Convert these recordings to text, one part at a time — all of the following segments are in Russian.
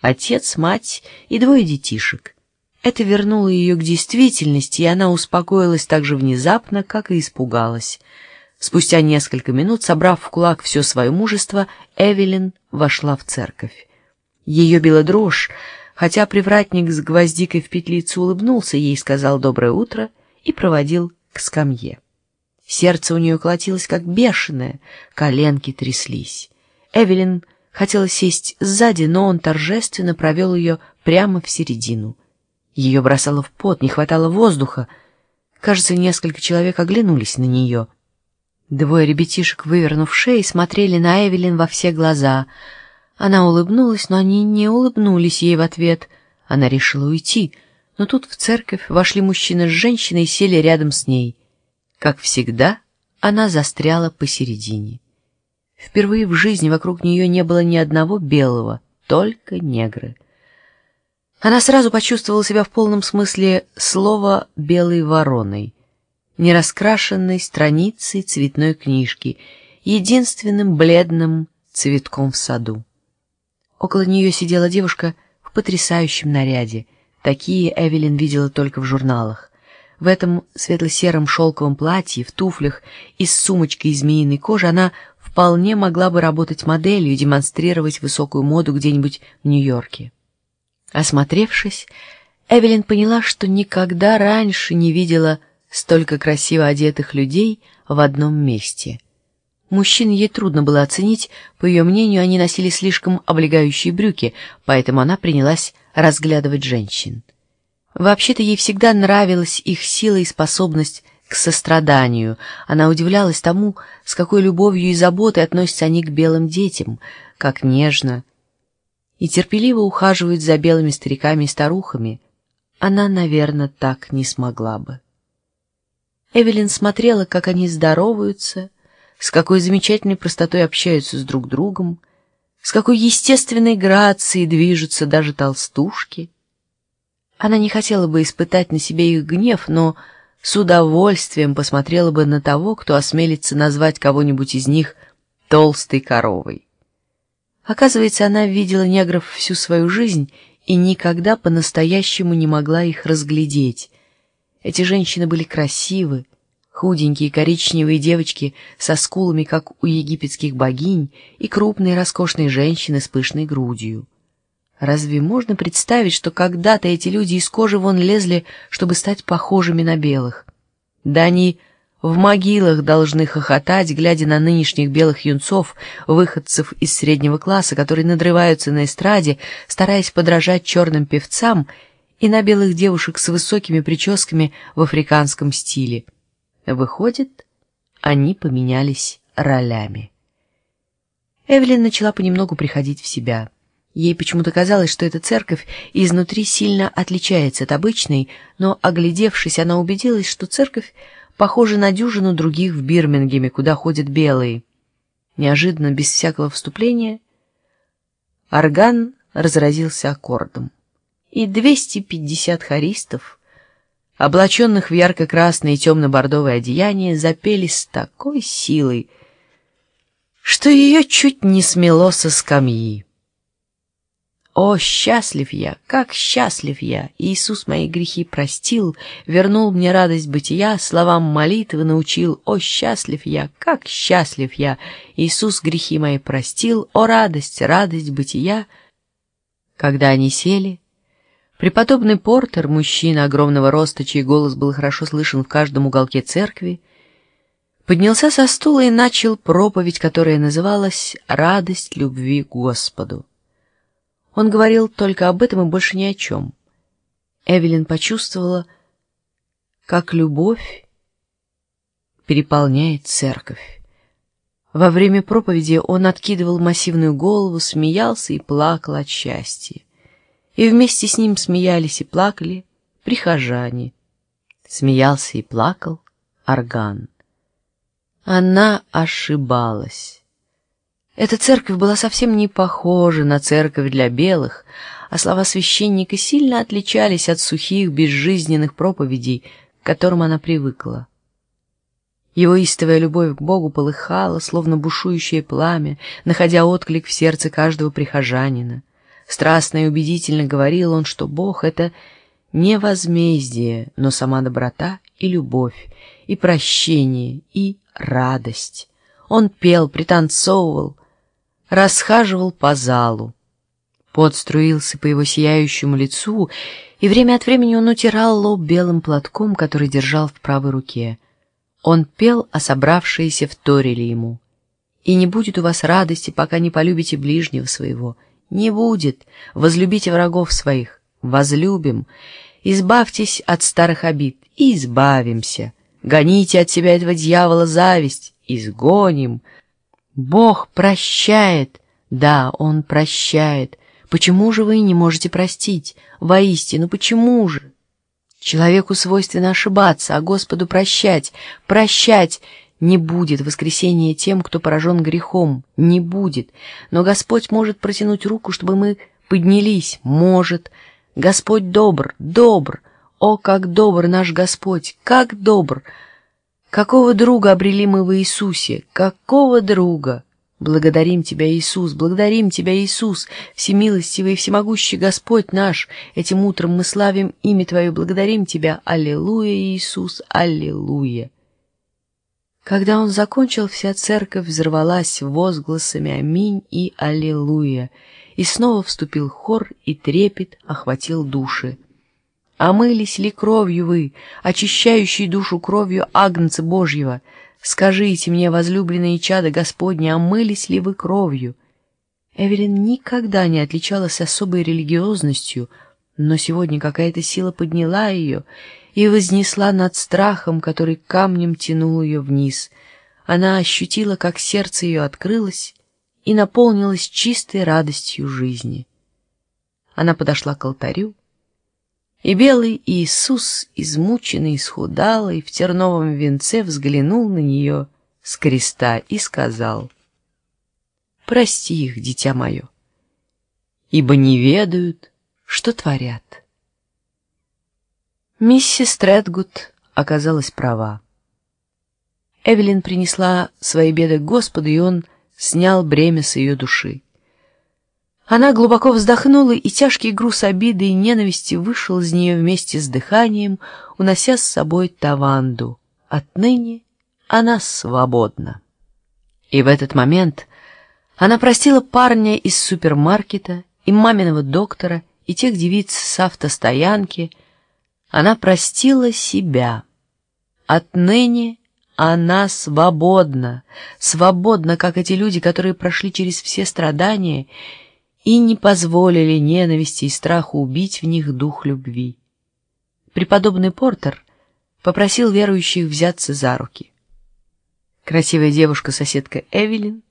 Отец, мать и двое детишек. Это вернуло ее к действительности, и она успокоилась так же внезапно, как и испугалась. Спустя несколько минут, собрав в кулак все свое мужество, Эвелин вошла в церковь. Ее била дрожь, хотя привратник с гвоздикой в петлицу улыбнулся ей, сказал «доброе утро» и проводил к скамье. Сердце у нее колотилось, как бешеное, коленки тряслись. Эвелин хотела сесть сзади, но он торжественно провел ее прямо в середину. Ее бросало в пот, не хватало воздуха. Кажется, несколько человек оглянулись на нее. Двое ребятишек, вывернув шеи, смотрели на Эвелин во все глаза. Она улыбнулась, но они не улыбнулись ей в ответ. Она решила уйти, но тут в церковь вошли мужчина с женщиной и сели рядом с ней. Как всегда, она застряла посередине. Впервые в жизни вокруг нее не было ни одного белого, только негры. Она сразу почувствовала себя в полном смысле слова «белой вороной», нераскрашенной страницей цветной книжки, единственным бледным цветком в саду. Около нее сидела девушка в потрясающем наряде. Такие Эвелин видела только в журналах. В этом светло-сером шелковом платье, в туфлях и с сумочкой змеиной кожи она вполне могла бы работать моделью и демонстрировать высокую моду где-нибудь в Нью-Йорке. Осмотревшись, Эвелин поняла, что никогда раньше не видела столько красиво одетых людей в одном месте. Мужчин ей трудно было оценить, по ее мнению, они носили слишком облегающие брюки, поэтому она принялась разглядывать женщин. Вообще-то ей всегда нравилась их сила и способность к состраданию. Она удивлялась тому, с какой любовью и заботой относятся они к белым детям, как нежно, и терпеливо ухаживают за белыми стариками и старухами, она, наверное, так не смогла бы. Эвелин смотрела, как они здороваются, с какой замечательной простотой общаются с друг другом, с какой естественной грацией движутся даже толстушки. Она не хотела бы испытать на себе их гнев, но с удовольствием посмотрела бы на того, кто осмелится назвать кого-нибудь из них толстой коровой. Оказывается, она видела негров всю свою жизнь и никогда по-настоящему не могла их разглядеть. Эти женщины были красивы, худенькие коричневые девочки со скулами, как у египетских богинь, и крупные роскошные женщины с пышной грудью. Разве можно представить, что когда-то эти люди из кожи вон лезли, чтобы стать похожими на белых? Да они в могилах должны хохотать, глядя на нынешних белых юнцов, выходцев из среднего класса, которые надрываются на эстраде, стараясь подражать черным певцам, и на белых девушек с высокими прическами в африканском стиле. Выходит, они поменялись ролями. Эвелин начала понемногу приходить в себя. Ей почему-то казалось, что эта церковь изнутри сильно отличается от обычной, но, оглядевшись, она убедилась, что церковь похожи на дюжину других в Бирмингеме, куда ходят белые. Неожиданно, без всякого вступления, орган разразился аккордом. И 250 хористов, облаченных в ярко-красное и темно-бордовое одеяние, запели с такой силой, что ее чуть не смело со скамьи. О, счастлив я, как счастлив я! Иисус мои грехи простил, вернул мне радость бытия, словам молитвы научил. О, счастлив я, как счастлив я! Иисус грехи мои простил, о, радость, радость бытия! Когда они сели, преподобный Портер, мужчина огромного роста, чей голос был хорошо слышен в каждом уголке церкви, поднялся со стула и начал проповедь, которая называлась «Радость любви Господу». Он говорил только об этом и больше ни о чем. Эвелин почувствовала, как любовь переполняет церковь. Во время проповеди он откидывал массивную голову, смеялся и плакал от счастья. И вместе с ним смеялись и плакали прихожане. Смеялся и плакал орган. Она ошибалась. Эта церковь была совсем не похожа на церковь для белых, а слова священника сильно отличались от сухих, безжизненных проповедей, к которым она привыкла. Его истовая любовь к Богу полыхала, словно бушующее пламя, находя отклик в сердце каждого прихожанина. Страстно и убедительно говорил он, что Бог — это не возмездие, но сама доброта и любовь, и прощение, и радость. Он пел, пританцовывал, расхаживал по залу. Пот струился по его сияющему лицу, и время от времени он утирал лоб белым платком, который держал в правой руке. Он пел, а собравшиеся вторили ему. «И не будет у вас радости, пока не полюбите ближнего своего. Не будет. Возлюбите врагов своих. Возлюбим. Избавьтесь от старых обид. И избавимся. Гоните от себя этого дьявола зависть. Изгоним. Бог прощает. Да, Он прощает. Почему же вы не можете простить? Воистину, почему же? Человеку свойственно ошибаться, а Господу прощать. Прощать не будет воскресения тем, кто поражен грехом. Не будет. Но Господь может протянуть руку, чтобы мы поднялись. Может. Господь добр, добр. О, как добр наш Господь, как добр! Какого друга обрели мы в Иисусе? Какого друга? Благодарим Тебя, Иисус, благодарим Тебя, Иисус, всемилостивый и всемогущий Господь наш. Этим утром мы славим имя Твое, благодарим Тебя. Аллилуйя, Иисус, аллилуйя. Когда он закончил, вся церковь взорвалась возгласами «Аминь» и «Аллилуйя», и снова вступил хор, и трепет охватил души. «Омылись ли кровью вы, очищающей душу кровью Агнца Божьего?» Скажите мне, возлюбленные чада Господни, омылись ли вы кровью? Эвелин никогда не отличалась особой религиозностью, но сегодня какая-то сила подняла ее и вознесла над страхом, который камнем тянул ее вниз. Она ощутила, как сердце ее открылось и наполнилось чистой радостью жизни. Она подошла к алтарю, и белый Иисус, измученный, исхудалый, в терновом венце взглянул на нее с креста и сказал, «Прости их, дитя мое, ибо не ведают, что творят». Миссис Тредгуд оказалась права. Эвелин принесла свои беды Господу, и он снял бремя с ее души. Она глубоко вздохнула, и тяжкий груз обиды и ненависти вышел из нее вместе с дыханием, унося с собой Таванду. Отныне она свободна. И в этот момент она простила парня из супермаркета и маминого доктора, и тех девиц с автостоянки. Она простила себя. Отныне она свободна, свободна, как эти люди, которые прошли через все страдания и не позволили ненависти и страху убить в них дух любви. Преподобный Портер попросил верующих взяться за руки. Красивая девушка-соседка Эвелин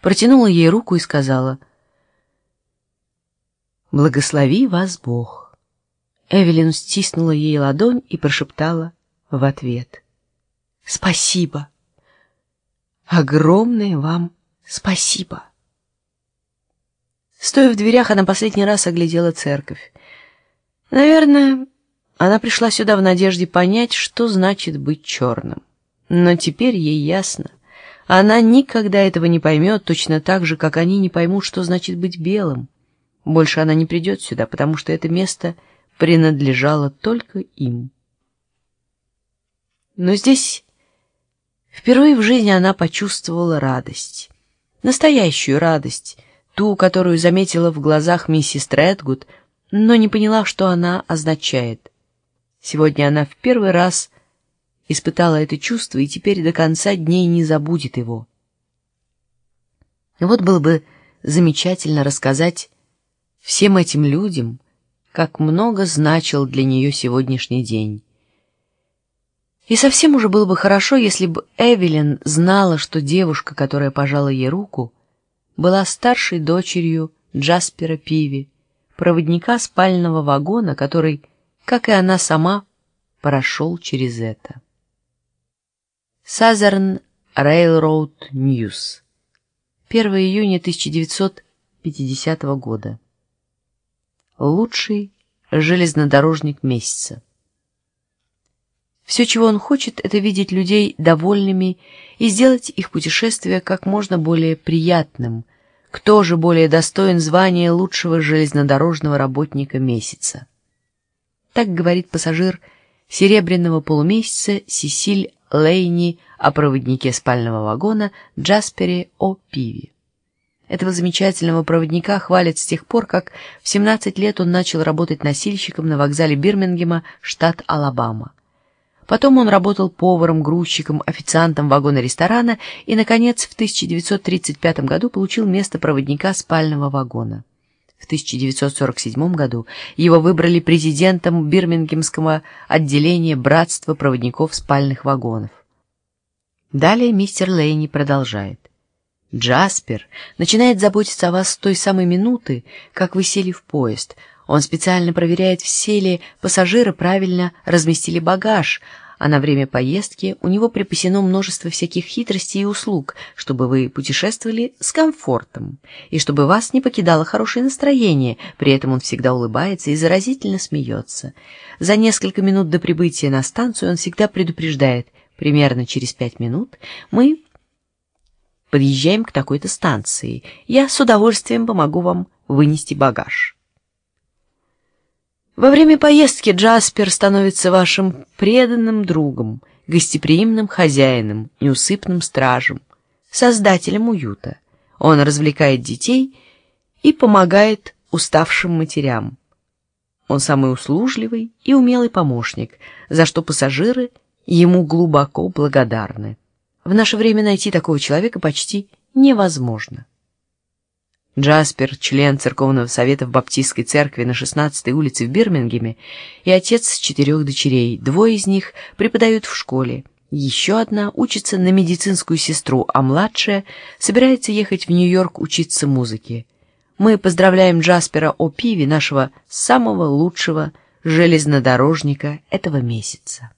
протянула ей руку и сказала «Благослови вас Бог». Эвелин стиснула ей ладонь и прошептала в ответ «Спасибо! Огромное вам спасибо!» Стоя в дверях, она последний раз оглядела церковь. Наверное, она пришла сюда в надежде понять, что значит быть черным. Но теперь ей ясно. Она никогда этого не поймет, точно так же, как они не поймут, что значит быть белым. Больше она не придет сюда, потому что это место принадлежало только им. Но здесь впервые в жизни она почувствовала радость. Настоящую радость — ту, которую заметила в глазах миссис Тредгуд, но не поняла, что она означает. Сегодня она в первый раз испытала это чувство и теперь до конца дней не забудет его. Вот было бы замечательно рассказать всем этим людям, как много значил для нее сегодняшний день. И совсем уже было бы хорошо, если бы Эвелин знала, что девушка, которая пожала ей руку, была старшей дочерью Джаспера Пиви, проводника спального вагона, который, как и она сама, прошел через это. Southern Railroad News. 1 июня 1950 года. Лучший железнодорожник месяца. Все, чего он хочет, это видеть людей довольными и сделать их путешествие как можно более приятным, кто же более достоин звания лучшего железнодорожного работника месяца. Так говорит пассажир серебряного полумесяца Сесиль Лейни о проводнике спального вагона Джаспере О. Пиви. Этого замечательного проводника хвалят с тех пор, как в 17 лет он начал работать носильщиком на вокзале Бирмингема, штат Алабама. Потом он работал поваром, грузчиком, официантом вагона-ресторана и, наконец, в 1935 году получил место проводника спального вагона. В 1947 году его выбрали президентом Бирмингемского отделения Братства проводников спальных вагонов. Далее мистер Лейни продолжает. Джаспер начинает заботиться о вас с той самой минуты, как вы сели в поезд. Он специально проверяет, все ли пассажиры правильно разместили багаж, а на время поездки у него припасено множество всяких хитростей и услуг, чтобы вы путешествовали с комфортом, и чтобы вас не покидало хорошее настроение, при этом он всегда улыбается и заразительно смеется. За несколько минут до прибытия на станцию он всегда предупреждает, примерно через пять минут мы подъезжаем к такой-то станции, я с удовольствием помогу вам вынести багаж. Во время поездки Джаспер становится вашим преданным другом, гостеприимным хозяином, неусыпным стражем, создателем уюта. Он развлекает детей и помогает уставшим матерям. Он самый услужливый и умелый помощник, за что пассажиры ему глубоко благодарны. В наше время найти такого человека почти невозможно. Джаспер, член церковного совета в Баптистской церкви на 16-й улице в Бирмингеме, и отец четырех дочерей. Двое из них преподают в школе. Еще одна учится на медицинскую сестру, а младшая собирается ехать в Нью-Йорк учиться музыке. Мы поздравляем Джаспера О'Пиви, нашего самого лучшего железнодорожника этого месяца.